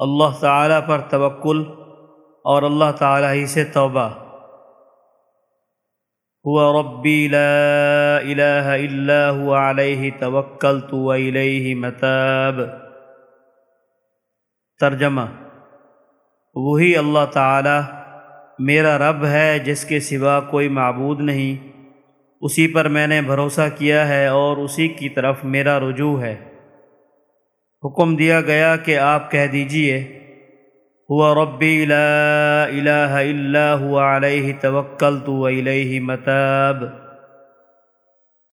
اللہ تعالیٰ پر توکل اور اللہ تعالیٰ ہی سے توبہ۔ هو ربی لا الہ الا هو، علیہ توکلت و الیہ متاب۔ ترجمہ وہی اللہ تعالی میرا رب ہے جس کے سوا کوئی معبود نہیں۔ اسی پر میں نے بھروسہ کیا ہے اور اسی کی طرف میرا رجوع ہے۔ حکم دیا گیا کہ آپ کہہ دیجیے، ہوا ربی لا الہ الا ہوا علیہ توکلت و الیہ متاب